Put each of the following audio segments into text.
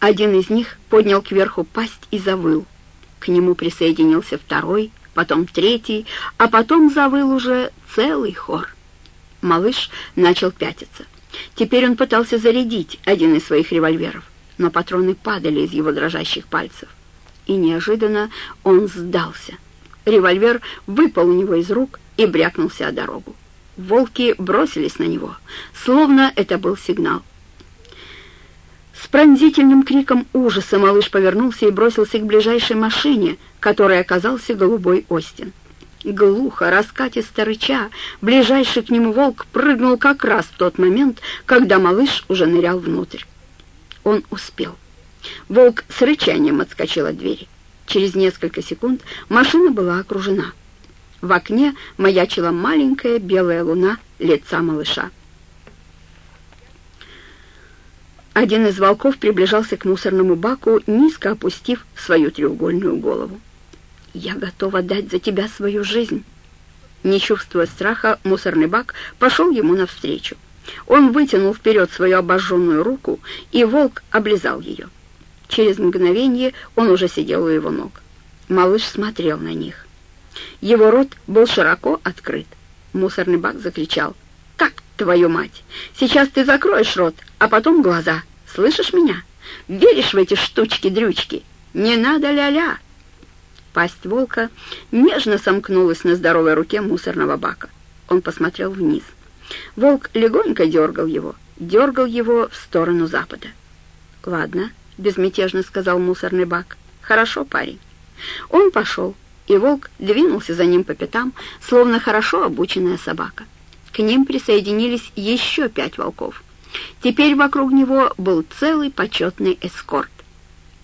Один из них поднял кверху пасть и завыл. К нему присоединился второй, потом третий, а потом завыл уже целый хор. Малыш начал пятиться. Теперь он пытался зарядить один из своих револьверов, но патроны падали из его дрожащих пальцев. И неожиданно он сдался. Револьвер выпал у него из рук и брякнулся о дорогу. Волки бросились на него, словно это был сигнал. Пронзительным криком ужаса малыш повернулся и бросился к ближайшей машине, которой оказался голубой Остин. Глухо, раскатисто рыча, ближайший к нему волк прыгнул как раз в тот момент, когда малыш уже нырял внутрь. Он успел. Волк с рычанием отскочил от двери. Через несколько секунд машина была окружена. В окне маячила маленькая белая луна лица малыша. Один из волков приближался к мусорному баку, низко опустив свою треугольную голову. «Я готов отдать за тебя свою жизнь». Не чувствуя страха, мусорный бак пошел ему навстречу. Он вытянул вперед свою обожженную руку, и волк облизал ее. Через мгновение он уже сидел у его ног. Малыш смотрел на них. Его рот был широко открыт. Мусорный бак закричал. «Так, твою мать! Сейчас ты закроешь рот, а потом глаза. Слышишь меня? Веришь в эти штучки-дрючки? Не надо ля-ля!» Пасть волка нежно сомкнулась на здоровой руке мусорного бака. Он посмотрел вниз. Волк легонько дергал его, дергал его в сторону запада. «Ладно», — безмятежно сказал мусорный бак. «Хорошо, парень». Он пошел, и волк двинулся за ним по пятам, словно хорошо обученная собака. К ним присоединились еще пять волков. Теперь вокруг него был целый почетный эскорт.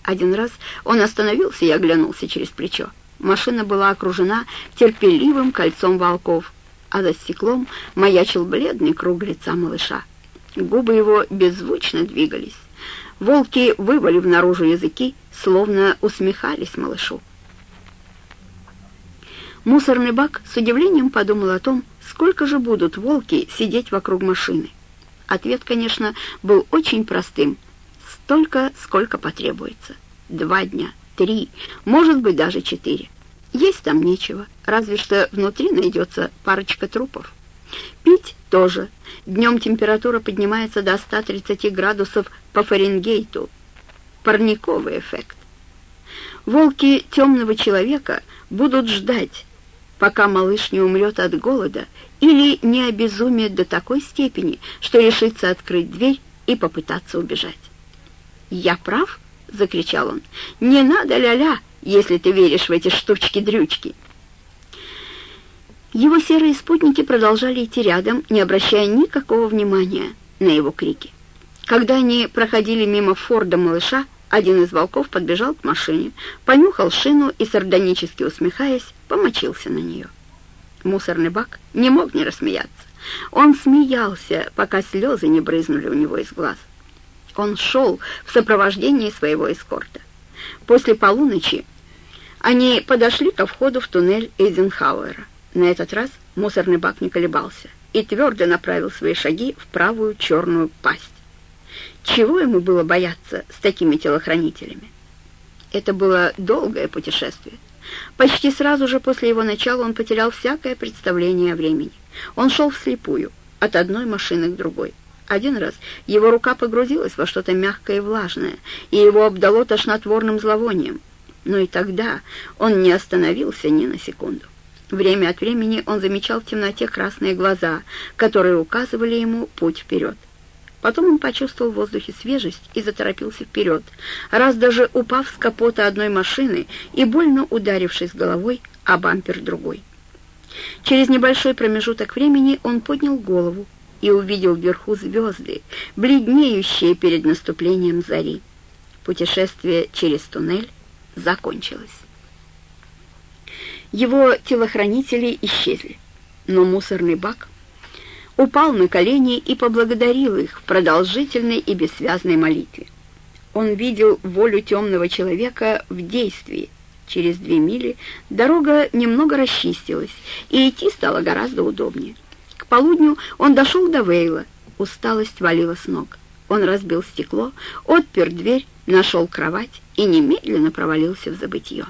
Один раз он остановился и оглянулся через плечо. Машина была окружена терпеливым кольцом волков, а за стеклом маячил бледный круг лица малыша. Губы его беззвучно двигались. Волки, вывалив наружу языки, словно усмехались малышу. Мусорный бак с удивлением подумал о том, сколько же будут волки сидеть вокруг машины. Ответ, конечно, был очень простым. Столько, сколько потребуется. Два дня, три, может быть, даже четыре. Есть там нечего, разве что внутри найдется парочка трупов. Пить тоже. Днем температура поднимается до 130 градусов по Фаренгейту. Парниковый эффект. Волки темного человека будут ждать, пока малыш не умрет от голода или не обезумеет до такой степени, что решится открыть дверь и попытаться убежать. «Я прав?» — закричал он. «Не надо ля-ля, если ты веришь в эти штучки-дрючки». Его серые спутники продолжали идти рядом, не обращая никакого внимания на его крики. Когда они проходили мимо Форда малыша, один из волков подбежал к машине, понюхал шину и, сардонически усмехаясь, помочился на нее. Мусорный бак не мог не рассмеяться. Он смеялся, пока слезы не брызнули у него из глаз. Он шел в сопровождении своего эскорта. После полуночи они подошли ко входу в туннель Эйзенхауэра. На этот раз мусорный бак не колебался и твердо направил свои шаги в правую черную пасть. Чего ему было бояться с такими телохранителями? Это было долгое путешествие. Почти сразу же после его начала он потерял всякое представление о времени. Он шел вслепую, от одной машины к другой. Один раз его рука погрузилась во что-то мягкое и влажное, и его обдало тошнотворным зловонием. Но и тогда он не остановился ни на секунду. Время от времени он замечал в темноте красные глаза, которые указывали ему путь вперед. Потом он почувствовал в воздухе свежесть и заторопился вперед, раз даже упав с капота одной машины и больно ударившись головой о бампер другой. Через небольшой промежуток времени он поднял голову и увидел вверху звезды, бледнеющие перед наступлением зари. Путешествие через туннель закончилось. Его телохранители исчезли, но мусорный бак упал на колени и поблагодарил их в продолжительной и бессвязной молитве. Он видел волю темного человека в действии. Через две мили дорога немного расчистилась, и идти стало гораздо удобнее. К полудню он дошел до Вейла. Усталость валила с ног. Он разбил стекло, отпер дверь, нашел кровать и немедленно провалился в забытье.